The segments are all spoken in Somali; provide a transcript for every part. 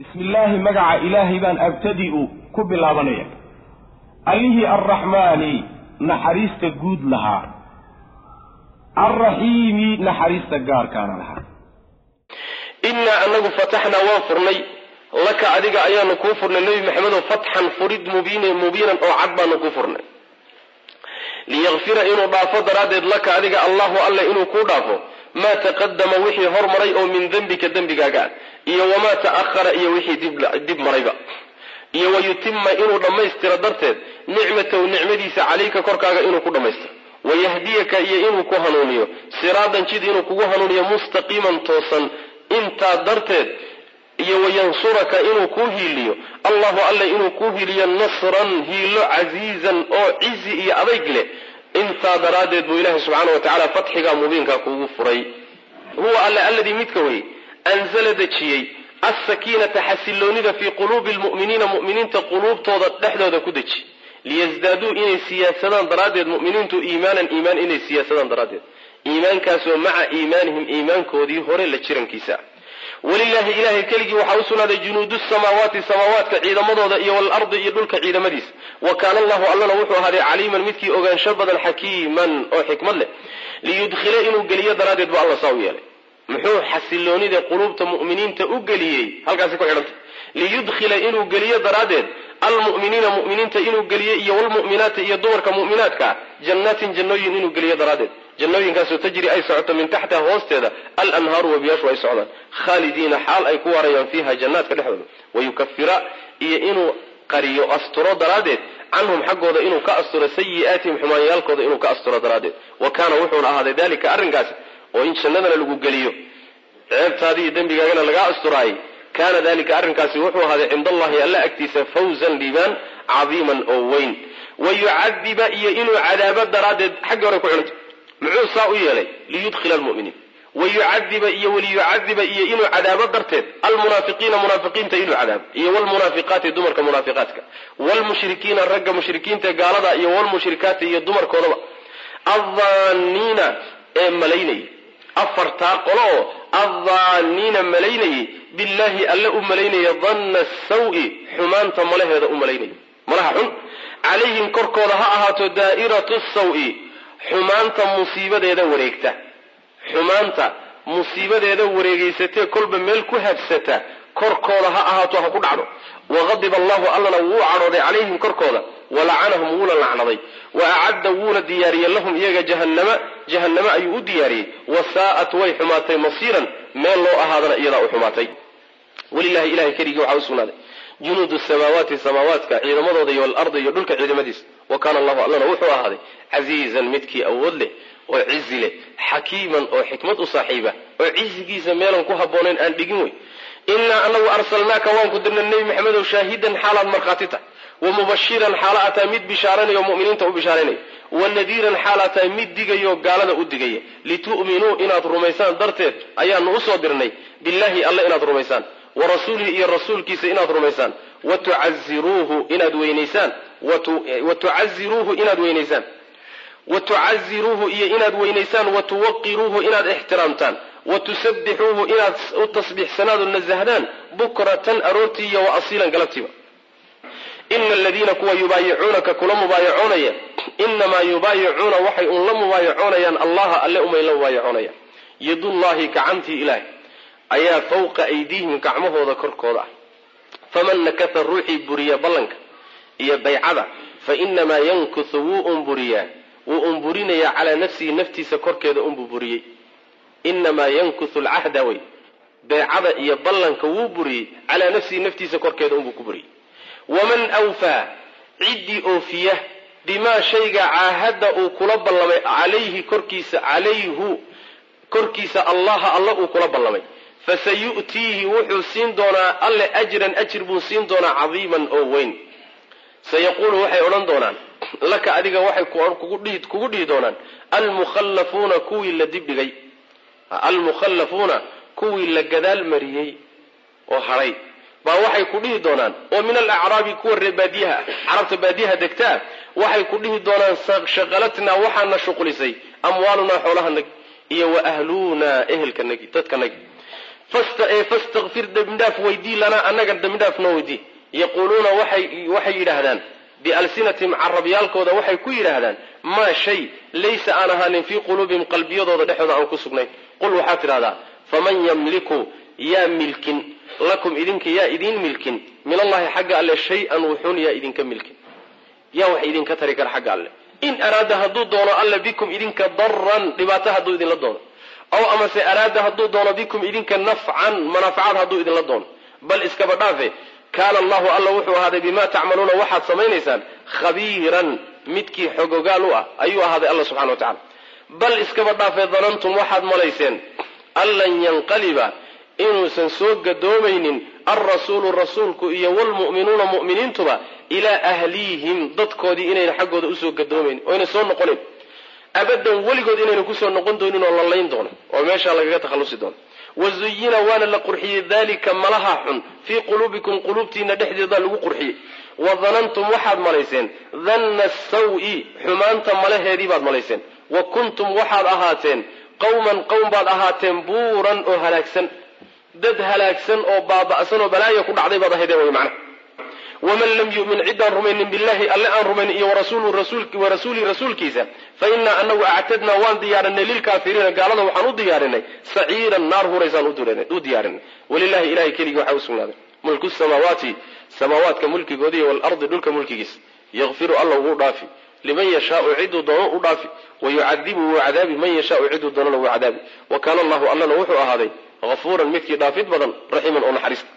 bismi illaahi magaca ilaahay baan abtadi'u ku bilaabanaya. Allihii arraxmaani naxariista guud lahaa. Alraxiimi naxariista gaarkaana lahaa. Innaa anagu fataxnaa waan furnay. Laka adiga ayaanu kuu furnay. Nebi maxamedow fatxan furid mubiin mubiinan oo cad baanu kuu furnay. Liyakfira inuu dhaafo daraaddeed laka adiga allahu alle inuu kuu dhaafo. Maa taqadama wixii hormaray oo min dembika dembigaaga iyo wamaa ta'ahara iyo wixii dib marayba. Iyo wayutima inuu dhammaystiro darteed nicmatahu nicmadiisa calayka korkaaga inuu ku dhammaystiro wayahdiyaka iyo inuu ku hanuuniyo. Siraadan jid inuu kugu hanuuniyo mustaqiiman toosan intaa darteed iyo wayansuraka inuu kuu hiiliyo. Allahu alle inuu kuu hiiliyo nasran hiilo casiizan oo cizi iyo adayg leh. Intaa daraaddeed buu ilaahay subxaana wa tacaala fatxigaa mubiinkaa kuugu furay. Huwa alle alladii midka weye anzala dejiyey alsakiinata xasiloonida fii quluubi lmu'miniina mu'miniinta quluubtooda dhexdooda ku deji. Liyasdaaduu inay siyaasadaan daraaddeed mu'miniintu iimaanan iimaan inay siyaasadaan daraaddeed. Iimaankaasoo maca iimaanihim iimaankoodii hore la jirankiisa. Walilaahi ilahay keligii waxaa u sugnaaday junuudu samaawaati samaawaadka ciidamadooda iyo walardi iyo dhulka ciidamadiisa wa kaana allahu allana wuxuu ahaaday caliiman midkii ogaansho badan xakiiman oo xikmad leh. Liyudkhila inuu geliyo daraaddeed bu alla saa u yeelay muxuu xasiloonida quluubta mu'miniinta u geliyey? Halkaasi ku xidhanta. Liyudkhila inuu geliyo daraaddeed almu'miniina mu'miniinta inuu geliyo iyo walmu'minaati iyo dumarka mu'minaadka jannaatin jannooyin inuu geliyo daraaddeed. Jannooyinkaasoo tajri ay socoto min taxtiha hoosteeda alanhaaru webiyaashu ay socdaan. Khaalidiina xaal ay ku waarayaan fiiha jannaadka dhexdooda. Wayukafira iyo inuu qariyo asturo daraaddeed canhum xaggooda inuu ka asturo sayi'aatihim xumaanyaalkooda inuu ka asturo daraaddeed. Wa kaana wuxuuna ahaaday dalika arrinkaasi oo in jannadana lagu geliyo. Ceebtaadi iyo dembigaagana lagaa asturaayay. Kaana dalika arrinkaasi wuxuu ahaaday cinda allahi alla agtiisa fawzan liibaan cadiiman oo weyn. Wayucadiba iyo inuu cadaabo daraaddeed xagga hore ku xidhanta muxuu saa u yeelay? Liyudkhila almu'miniin. Wayucadiba iyo waliyucadiba iyo inuu cadaabo darteed almunaafiqiina munaafiqiinta inuu cadaabo iyo walmunaafiqaati dumarka munaafiqaadka wlmushrikiina ragga mushrikiinta gaalada iyo wlmushrikaati iyo dumarkoodaba. Adhaaniina ee malaynayay afartaa qolo oo adhaaniina malaynayay billaahi alle u malaynaya danna sawi xumaanta malaheeda u malaynaya malaha xun. Calayhim korkooda ha ahaato daa'iratu sawi xumaanta musiibadeeda wareegta. Xumaanta musiibadeeda wareegaysatee kolba meel ku habsata korkooda ha ahaato ha ku dhacdo. Waqadiba allahu allana wuu cadhooday calayhim korkooda walacanahum wuuna lacnaday. Wa acadda wuuna diyaariyey lahum iyaga jahannama jahanname ayuu u diyaariyey. Wasaa'at way xumaatay masiiran meel loo ahaadana iyadaa u xumaatay. Walilahi ilahay keligii waxaa u sugnaaday. Junuudu samaawaati samaawaadka ciidamadooda iyo walardi iyo dhulka ciidamadiisa. Wa kaana allahu allana wuxuu ahaaday casiizan midkii awood leh oo cizi leh xakiiman oo xikmad u saaxiiba oo cizigiisa meelan ku habboonayn aan dhigin wey innaa anagu arsalnaaka waan ku dirnay nebi maxamedow shaahidan xaalaad markhaati tahay wa mubashiran xaala ataa mid bishaaranayo muminiinta u bishaaranayo wa nadiiran xaal ataa mid digayo gaalada u digaya litu'minuu inaad rumaysaan darteed ayaanu u soo dirnay billahi alle inaad rumaysaan wa rasuulihi iyo rasuulkiisa inaad rumaysaan wa tucaziruuhu inaad weynaysaan wa tucaziruuhu inaad weynaysaan wa tucaziruuhu iyo inaad weynaysaan wa tuwaqiruuhu inaad ixtiraamtaan wa tusabbixuuhu inaad u tasbiixsanaad oo nasahdaan bukratan aroortii iyo wa asiilan galabtiiba ina aladiina kuwa yubaayicuunaka kula mubaayacoonaya inamaa yubaayicuuna waxay un la mubaayacoonayaan allaha alle umay la mubaayacoonayaan. Yadullaahi gacantii ilaahay ayaa fawqa aydiihim gacmahooda korkooda ah. Faman nakasa ruuxii buriya ballanka iyo baycada fa inamaa yankuthu wuu unburiyaa wuu unburinayaa calaa nafsihi naftiisa korkeeda unbuu buriyey. Inamaa yankuthu alcahda wey beecada iyo ballanka wuu buriyey calaa nafsihi naftiisa korkeeda unbuu ku buriyey waman awfaa ciddii oofiya bimaa shayga caahadda uu kula ballamay calayhi korkiisa calayhu korkiisa allaha alla uu kula ballamay. Fasayu'tiihi wuxuu siin doonaa alle ajran ajir buu siin doonaa cadiiman oo weyn. Sayaquulu waxay odhan doonaan laka adiga waxay kugu dhihi doonaan almukhallafuuna kuwii la dibdhigay almukhallafuuna kuwii la gadaal mariyey oo hadhay baa waxay ku dhihi doonaan oo min alacraabi kuwa reer baadiyaha ah carabta baadiyaha degtaa waxay ku dhihi doonaan shaqalatnaa waxaana shuqlisay amwaalunaa xoolahanagi iyo wa ahluunaa ehelkanagi dadkanagi fastakfir dembidhaaf weydii lanaa annaga dembidhaaf noo weydii. Yaquuluuna waxay yidhaahdaan bialsinatihim carabyaalkooda waxay ku yidhaahdaan maa shay laysa aan ahaanin fii quluubihim qalbiyadooda dhexooda aan ku sugnayn. Qul waxaad tidhahdaa faman yamliku yaa milkin lakum idinka yaa idiin milkin. Min allahi xagga alle shay-an wuxuun yaa idinka milkin. Yaa wax idinka tari kara xagga alle. In araada hadduu doono alle bikum idinka daran dhibaato hadduu idinla doono. Aw amase araada hadduu doono bikum idinka nafcan manaafacaad hadduu idinla doono. Bal iskaba dhaafe kaana allahu alla wuxuu ahaaday bimaa tacmaluuna waxaad samaynaysaan khabiiran midkii xogogaal u ah ayuu ahaaday alla subxana wa tacala bal iskaba dhaafe danantum waxaad malayseen an lan yanqaliba inuusan soo gadoomaynin alrasuulu rasuulku iyo wlmu'minuuna mu'miniintuba ilaa ahliihim dadkoodii inayna xaggooda u soo gadoomaynin oyna soo noqonin. Abadan weligood inayna ku soo noqon doonin oo la doono oo meeshaa lagaga takhallusi doono wazuyina waana la qurxiyey dalika malaha xun fii quluubikum quluubtiina dhexdeeda lagu qurxiyey. Wadanantum waxaad malayseen danna sawi xumaanta malaheedii baad malayseen. Wa kuntum waxaad ahaateen qawman qowm baad ahaateen buuran oo halaagsan dad halaagsan oo baaba'san oo balaaya ku dhacday baad ahaydeen way macnaha waman lam yu'min ciddaan rumaynin billahi alle aan rumaynin iyo warasuulihi rasuulkiisa fa innaa anagu actadnaa waan diyaarinay lilkaafiriina gaalada waxaan u diyaarinay saciiran naar huraysaan u diyaarinay. Walilahi ilahay keligii waxaa u sugnaaday mulku samaawaati samaawaadka mulkigoodiiy waalardi dhulka mulkigiisa yakfiru alla wuu dhaafi. Liman yashaau ciduu doono u dhaafi. Wayucadibu wuu cadaabi. Man yashaau ciduu doonana wuu cadaabi. Wa kaana allahu allana wuxuu ahaaday hafuuran midkii dhaafid badan raximan oo naxariista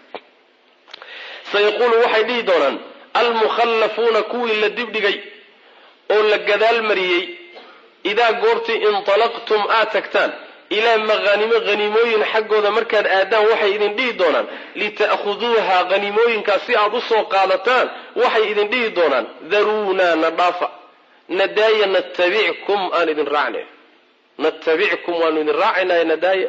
sayaquulu waxay dhihi doonaan almukhallafuuna kuwii la dibdhigay oo la gadaal mariyey idaa goortii intalaqtum aad tagtaan ilaa maqhanimo haniimooyin xaggooda markaad aadaan waxay idin dhihi doonaan lita'khuduuha haniimooyinkaas si aad u soo qaadataan waxay idin dhihi doonaan daruunaa na dhaafa nadaaya natabickum aan idin raacnay. Natabickum waanu idin raacaynay nadaaya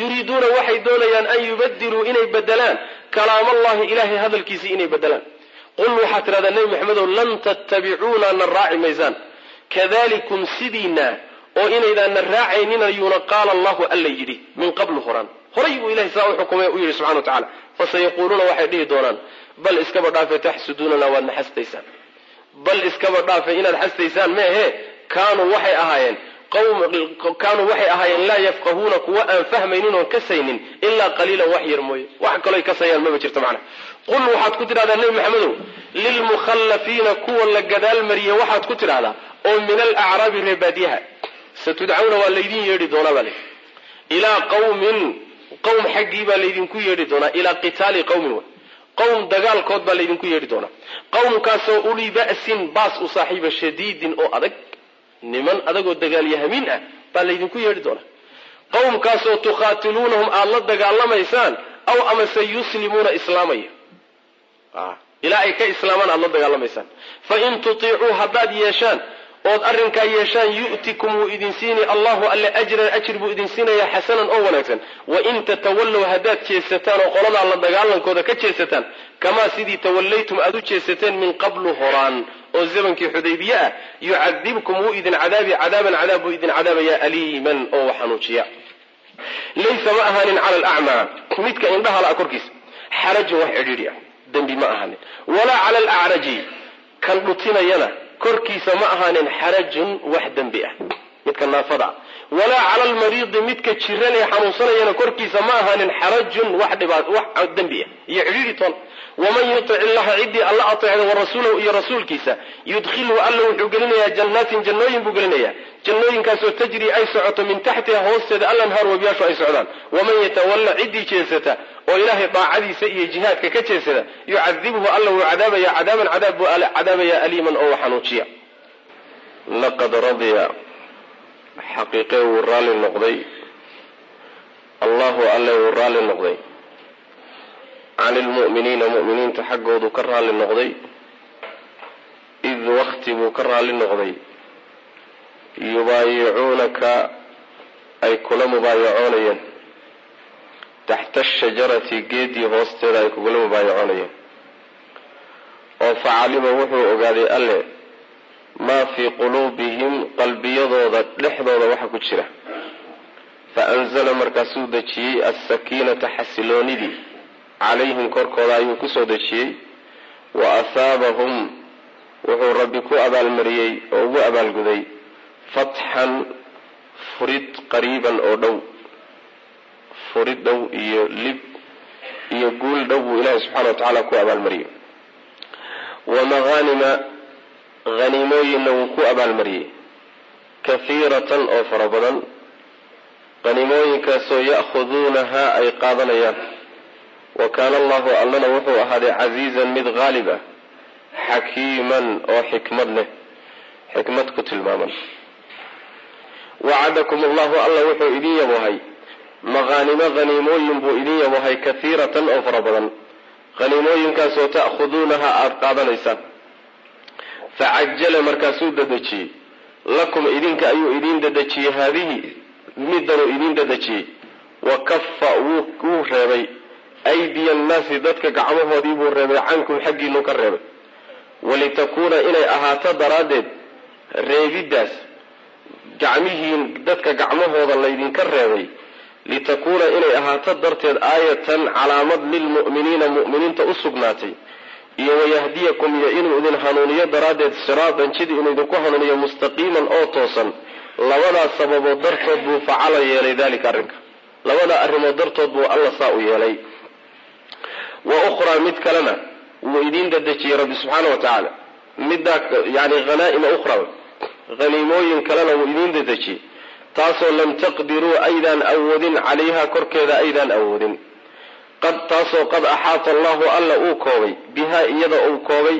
yuriiduuna waxay doonayaan an yubadiluu inay bedelaan kalaamallahi ilahay hadalkiisii inay bedelaan qul waxaad tidhahdaa nebi maxamedow lan tattabicuuna na raaci maysaan. Kadalikum sidiina oo inaydaan na raacaynin ayuuna qaala allahu alla yidhi min qablu horaan. Horay buu ilahay saa u xukumay u yidhi subxana wa tacala fasayaquuluuna waxay dhihi doonaan bal iskaba dhaafe taxsuduunana waad na xastaysaan bal iskaba dhaafe inaad xastaysaan meehe kaanuu waxay ahaayeen kaanuu waxay ahaayeen laa yafqahuuna kuwa aan fahmaynin oon kasaynin ilaa qaliilan wax yar mooye. Wax kalooy kasayaan maba jirto macna qul waxaad ku tidhahdaa nebi maxamedow lilmukhallafiina kuwa la gadaal mariye waxaad ku tidhahdaa oo min alacraabi reebaadyaha satudcawna waa laydin yeedhi doonaa baa layidhi. Ilaa qawmin qowm xaggii baa laydinku yeedhi doonaa. Ilaa qitaali qawmin wa qowm dagaalkood baa laydinku yeedhi doonaa. Qowmkaasoo uli ba'sin baas u saaxiiba shadiidin oo adag niman adagoo dagaalyahamiin ah baa laydinku yeedhi doonaa. Qowmkaasoo tukhaatiluunahum aada la dagaalamaysaan aw amase yuslimuuna islaamaya. Ilaa ay ka islaamaan aada la dagaalamaysaan fain tutiicuu haddaad yeeshaan ood arrinkaa yeeshaan yu'tikum wuu idin siini allahu alle ajran ajir buu idin siinayaa xasanan oo wanaagsan. Wain tatawallow haddaad jeesataan oo qoladaa la dagaalankooda ka jeesataan kamaa sidii tawallaytum aada u jeesateen min qablu horaan oo zamankii xudaybiye ah yucadibkum wuu idin cadaabi cadaaban cadaab buu idin cadaabayaa aliiman oo xanuujiya laysa ma ahaanin cala alacmaa midka indhaha la korkiisa xarajun wax cidhiidhi ah dembi ma ahaanin. Walaa cala alacraji kan dhutinayana korkiisa ma ahaanin xarajun wax dembi ah midka naafada ah. Walaa cala almariidi midka jiran ee xanuunsanayana korkiisa ma ahaanin xarajun wax dembi ah iyo cidhiidhi toon waman yutic illaha ciddii alla ateecda warasuulahu iyo rasuulkiisa yudkhilhu alla wuxuu gelinayaa jannaatin jannooyin buu gelinayaa jannooyinkaasoo tajri ay socoto min taxtiha hoosteeda alanhaar webiyaashu ay socdaan waman yatawalla ciddii jeesata oo ilaahay daacadiisa iyo jihaadka ka jeesada yucadibhu alla wuu cadaabaya cadaaban cadaab buu cadaabaya aliiman oo xanuujiya laqad radiya xaqiiqe wuu raalli noqday allahu alle wuu raalli noqday can ilmu'miniina mu'miniinta xaggoodu ka raalli noqday id wakti buu ka raalli noqday. Yubaayicuunaka ay kula mubaayacoonayeen. Taxta ashajarati geedii hoosteeda ay kugula mubaayacoonayeen. Oo facalima wuxuu ogaaday alle maa fii quluubihim qalbiyadooda dhexdooda waxa ku jira. Faanzala markaasuu dejiyey alsakiinata xasiloonidii calayhim korkooda ayuu ku soo dejiyey. Wa ahaabahum wuxuu rabbi ku abaalmariyey oo ugu abaalguday fatxan furid qariiban oo dhow. Furid dhow iyo lib iyo guul dhow buu ilaahay subxana wa tacaala ku abaalmariyey. Wa maghanima haniimooyinna wuu ku abaalmariyey kahiiratan oo fara badan. Haniimooyinkaasoo ya'khuduunahaa ay qaadanayaan wa kaana allahu allana wuxuu ahaaday casiizan mid haalib ah xakiiman oo xikmad leh xikmad ku tilmaaman. Wacadakum allahu alla wuxuu idin yabohay maqaanimo haniimooyin buu idin yabohay kahiiratan oo fara badan. Haniimooyinkaasoo ta'khuduunaha aada qaadanaysaan facajala markaasuu dadejiyey lakum idinka ayuu idin dadejiyey haadihi midanuu idin dadejiyey wa kafa wuu reebay aydiya annaasi dadka gacmahoodii buu reebay cankum xaggiinu ka reebay walitakuuna inay ahaato daraaddeed reebiddaas gacmihiin dadka gacmahooda laydinka reebay litakuuna inay ahaato darteed aayatan calaamad lilmu'miniina mu'miniinta u sugnaatay iyo wayahdiyakum iyo inuu idin hanuuniyo daraaddeed siraatan jid inuu idinku hanuuniyo mustaqiiman oo toosan labadaas sababood dartood buu facala yeelay dalika arrinka labada arrimood dartood buu alla saa u yeelay wa ukhraa mid kalena wuu idiin dadejiyey rabbi subxaana wa tacaala. Middaa yani hanaa'ima ukhra haniimooyin kalena wuu idiin dadejiyey taasoo lam taqdiruu aydaan awoodin calayha korkeeda aydaan awoodin. Qad taasoo qad axaata allahu alla uu koobay bihaa iyada uu koobay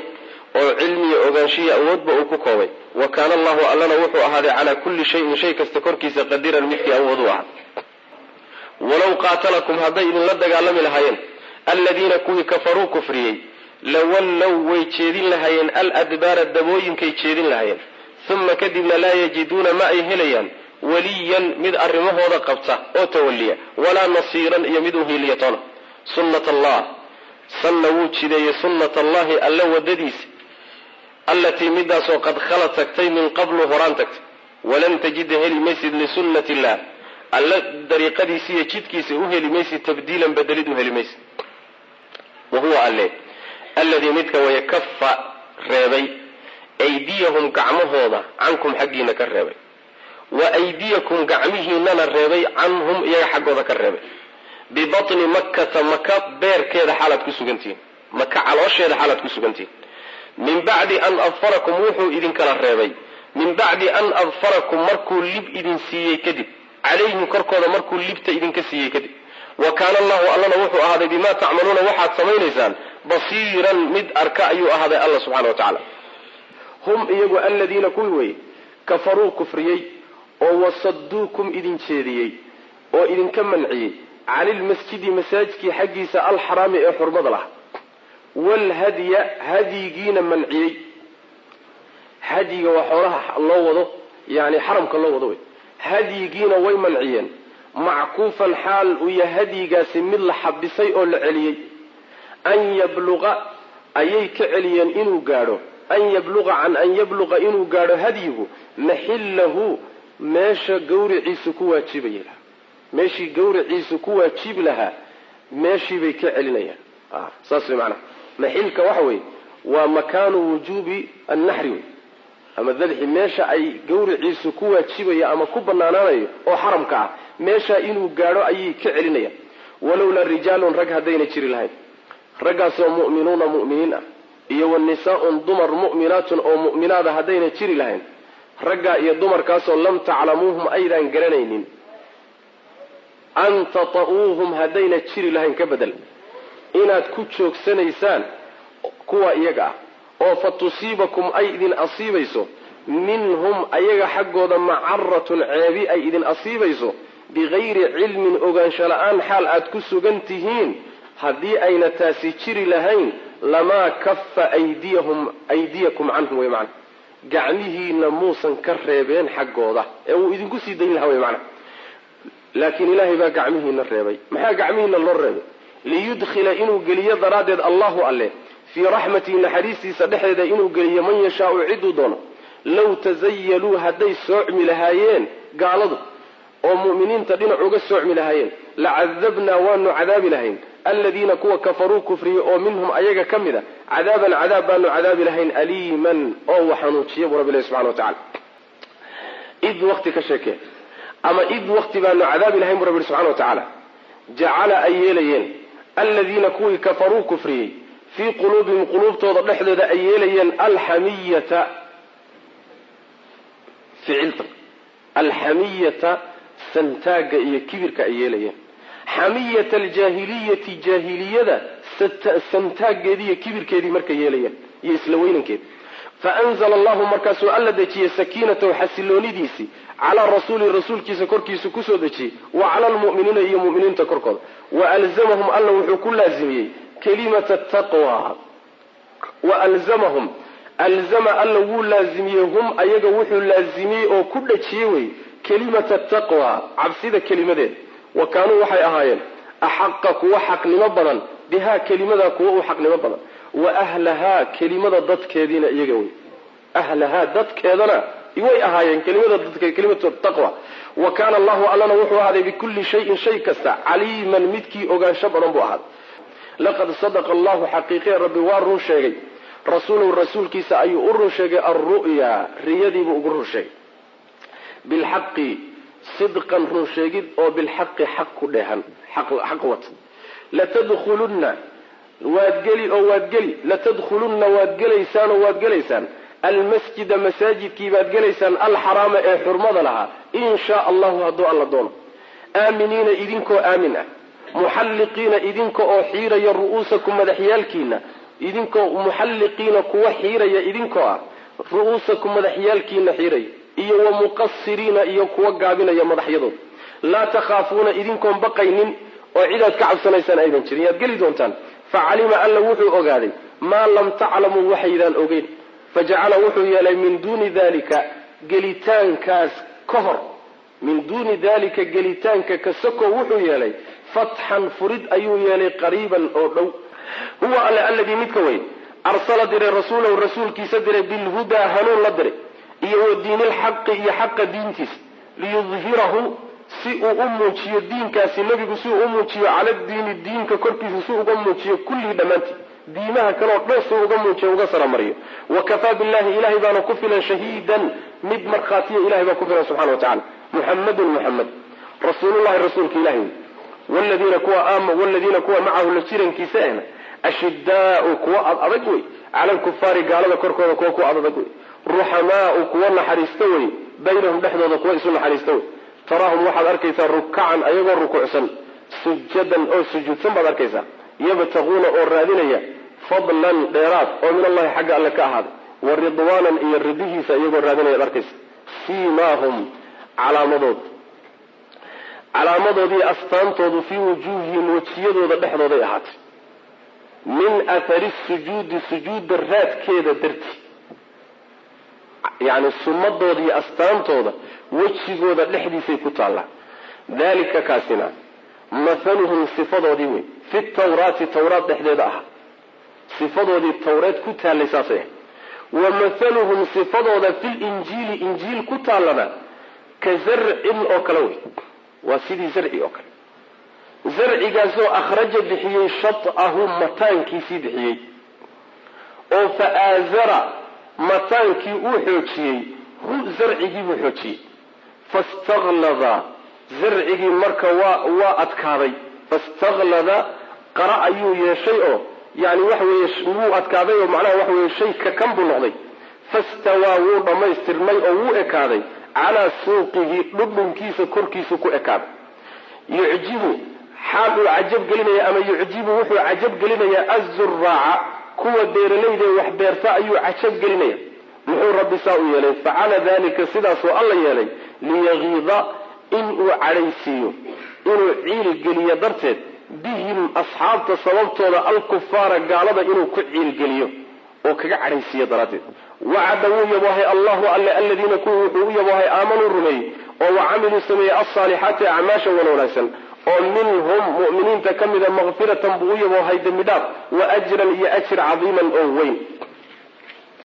oo cilmiya ogaanshiya awoodba uu ku koobay. Wa kaana allahu allana wuxuu ahaaday calaa kulli shayin shay kasta korkiisa qadiran midkii awood u ahaa. Walow qaatalakum hadday idinla dagaalami lahaayeen aladiina kuwii kafaruu kufriyey lawallow way jeedin lahaayeen aladbaara dabooyinkay jeedin lahaayeen. Uma kadibna laa yajiduuna ma ay helayaan waliyan mid arrimahooda qabta oo tawaliya walaa nasiiran iyo mid uhiiliya toona sunnat allah sanna wuu jideeyey sunnat allahi alla wadadiisa allatii midaasoo qad khala tagtay min qablu horaan tagtay. Walan tajida heli maysid lisunnat illah alla dariiqadiisa iyo jidkiisa u heli maysid tabdiilan bedelid u heli maysid wa huwa alle alladii midka waya kafa reebay aydiyahum gacmahooda cankum xaggiina ka reebay wa aydiyakum gacmihiinana reebay canhum iyaga xaggooda ka reebay bibatni makkata maka beerkeeda xaalaad ku sugantihiin maka caloosheeda xaalaad ku sugantihiin min bacdi an adfarakum wuxuu idinkala reebay min bacdi an adfarakum markuu lib idin siiyey kadib calayhim korkooda markuu libta idinka siiyey kadib wa kaana allahu allana wuxuu ahaaday bimaa tacmaluuna waxaad samaynaysaan basiiran mid arka ayuu ahaaday alla subxana wa tacaala. Hum iyagu aladiina kuwii weye kafaruu kufriyey oo wasaduukum idin jeediyey oo idinka manciyey canilmasjidi masaajidkii xaggiisa alxaraami ee xurmada laha waalhadya hadyigiina manciyey. Hadyiga waa xoolaha loo wado yani xaramka loo wado wey hadyigiina way manciyeen mackuufan xaal yahay hadyigaasi mid la xabisay oo la celiyey. An yabluqa ayay ka celiyeen inuu gaadho. An yabluqa can an yabluqa inuu gaadho hadyigu maxillahu meesha gawriciisu ku waajibaya lahaa. Meeshii gawriciisu ku waajibi lahaa meeshiibay ka celinayaan. Saas way macanaha maxilka waxa weeye waa makaanu wujuubi annaxri wey ama dabxi meesha ay gawriciisu ku waajibaya ama ku banaanaanayo oo xaramka ah meeshaa inuu gaadho ayay ka celinayaan walowlaa rijaalun rag haddayna jiri lahayn. Raggaasoo mu'minuuna mu'miniin ah iyo wa nisaa-un dumar mu'minaatun oo mu'minaada haddayna jiri lahayn. Raggaa iyo dumarkaasoo lam taclamuuhum aydaan garanaynin. An tata'uuhum haddayna jiri lahayn ka bedel. Inaad ku joogsanaysaan kuwa iyaga ah oo fa tusiibakum ay idin asiibayso minhum ayaga xaggooda macaratun ceebi ay idin asiibayso bigayri cilmin ogaansho la'aan xaal aad ku sugan tihiin haddii ayna taasi jiri lahayn lamaa kafa aydiyakum canhum wey macana gacmihiina muusan ka reebeen xaggooda ee wuu idinku sii dayn lahaa wey macana laakiin ilaahay baa gacmihiina reebay. Maxaa gacmihiina loo reebay? Liyudkhila inuu geliyo daraaddeed allahu alle fii raxmatihi naxariistiisa dhexdeeda inuu geliyo man yashaau ciduu doono low tasayaluu hadday soocmi lahaayeen gaaladu oo mu'miniinta dhinac uga soocmi lahaayeen lacadabnaa waanu cadaabi lahayn. Aladiina kuwa kafaruu kufriyey oo minhum ayaga ka mid a cadaaban cadaab baanu cadaabi lahayn aliiman oo waxanuujiya buu rabbi ilahi subxana wa tacala id wakti ka sheekee ama id wakti baanu cadaabi lahayn buu rabbi subxana wa tacaala. Jacala ay yeelayeen aladiina kuwii kafaruu kufriyey fii quluubihim quluubtooda dhexdooda ay yeelayeen alxamiyata ficilta. Alxamiyata santaaga iyo kibirka ay yeelayeen. Xamiyata aljaahiliyati jaahiliyada santaaggeedii iyo kibirkeedii markay yeelayeen iyo isla weynankeedi. Faanzla allahu markaasuu alla dejiyey sakiinatahu xasiloonidiisii calaa rasuuli rasuulkiisa korkiisa ku soo dejiyey wa cala lmu'miniina iyo mu'miniinta korkooda. Wa alzamahum alla wuxuu ku laazimiyey kalimata taqwa wa alzamahum alzama alla wuu laazimiyey hum ayaga wuxuu laazimiyey oo ku dhajiyey wey kelimata taqwa cabsida kelimadeeda wa kaanuu waxay ahaayeen axaqa kuwa xaqnimo badan bihaa kelimadaa kuwa u xaqnimo badan wa ahlahaa kelimada dadkeediina iyaga wey ahlahaa dadkeedana way ahaayeen kelimada dadke kelimatu taqwa wa kaana allahu allana wuxuu ahaaday bikulli shayin shay kasta caliiman midkii ogaansho badan buu ahaaday laqad sadaqa allahu xaqiiqiya rabbi waa run sheegay rasuulahu rasuulkiisa ayuu u run sheegay alru'ya riyadiibuu ugu run sheegay bilxaqi sidqan run sheegid oo bilxaqi xaq ku dheehan xaq wata latadkhulunna waad geli oo waad geli latadkhulunna waad gelaysaan oo waad gelaysaan almasjida masaajidkii baad gelaysaan alxaraama ee xurmada lahaa in shaa allahu hadduu alla doono aaminiina idinkoo aamin ah muxalliqiina idinka oo xiiraya ru'uusakum madaxyaalkiina idinkoo muxalliqiina kuwa xiiraya idinkoo ah ru'uusakum madaxyaalkiina xiiraya iyo wa muqasiriina iyo kuwa gaabinaya madaxyadooda laa takhaafuuna idinkoon baqaynin oo cidaad ka cabsanaysaan aydan jirin. Yaad geli doontaan? Facalima alla wuxuu ogaaday maa lam taclamuu waxaydaan ogeyn. Fajacala wuxuu yeelay min duuni dalika gelitaankaas ka hor. Min duuni dalika gelitaanka ka soko wuxuu yeelay fatxan furid ayuu yeelay qariiban oo dhow. Huwa alle alladii midka wey arsala diray rasuulahu rasuulkiisa diray bilhudaa hanuun la diray iyo wa diinilxaqi iyo xaqa diintiisa liyudhirahu si uu u muujiyo diinkaasi nebigu si uu u muujiyo cala diini diinka korkiisa si uga muujiyo kullii dhammaantii. Diimaha kaleo dhan si uga muujiyo uga saramariyo. Wa kafaa billahi ilahay baana ku filan shahiidan mid markhaatiya ilahay baa ku filan subxana wa tacala muxamadun muxamed rasuulullahi rasuulka ilahi wladiina kuwa aama waladiina kuwa macahu la jirankiisa ehna ashidaau kuwa ad adag wey cala lkufaari gaalada korkooda kuwa ku ad adag wey ruxamaau kuwa naxariista wey baynahum dhexdooda kuwa isu naxariista wey taraahum waxaad arkaysaa rukacan ayagoo rukuucsan sujadan oo sujuudsan baad arkaysaa yabtaquuna oo raadinaya fadlan dheeraad oo min allahi xagga alle ka ahaaday wa ridwaanan iyo ridihiisa iyagoo raadinaya ad arkaysa siimaahum calaamadooda calaamadoodii astaantoodu fii wujuuhihim wejiyadooda dhexdooday ahaatay. min athari sujuudi sujuudda raadkeeda darti. Yacni sunnadooda astaantooda wejigooda dhexdiisay ku taallaa dalika kaasina mathaluhum sifadoodii wey fi tawraati tawraat dhexdeeda ahaa sifadoodii tawreed ku taallay saasay ahay wa mathaluhum sifadooda filinjiili injiil ku taallana ka zarcin oo kale wey waa sidii zarci oo kale. Zarcigaasoo akhraja bixiyey shatahu mataankiisii bixiyey. Oo fa aazara mataankii uu xoojiyey hu zarcigii buu xoojiyey. Fastaklada zarcigii marka waa adkaaday. Fastaklada qara ayuu yeeshay oo yani waxa weeye wuu adkaaday oo macnaha waxa weye shay kakan buu noqday. Fastawaa wuu dhammaystirmay oo wuu ekaaday calaa suuqihi dhudhunkiisa korkiisu ku ekaaday yucjibu xaal uu cajab gelinaya ama yucjibu wuxuu cajab gelinayaa azuraaca kuwa beeralayda wax beerta ayuu cajab gelinaya. Muxuu rabbi saa u yeelay facala dalika sidaasuu alla yeelay liyagiida inuu cadhaysiiyo inuu ciilgeliyo darteed bihim asxaabta sababtooda alkufaara gaalada inuu ku ciilgeliyo oo kaga cadhaysiiyo daraaddeed wacada wuu yaboohay allahu alle aladiina kuwa wuxuu u yaboohay aamanuu rumeeyey oo wa camiluu sameeyey alsaalixaati acmaasha wan wanaagsan oo minhum mu'miniinta ka mida makfiratan buu u yaboohay dembi dhaaf wa ajran iyo ajir cadiiman oo weyn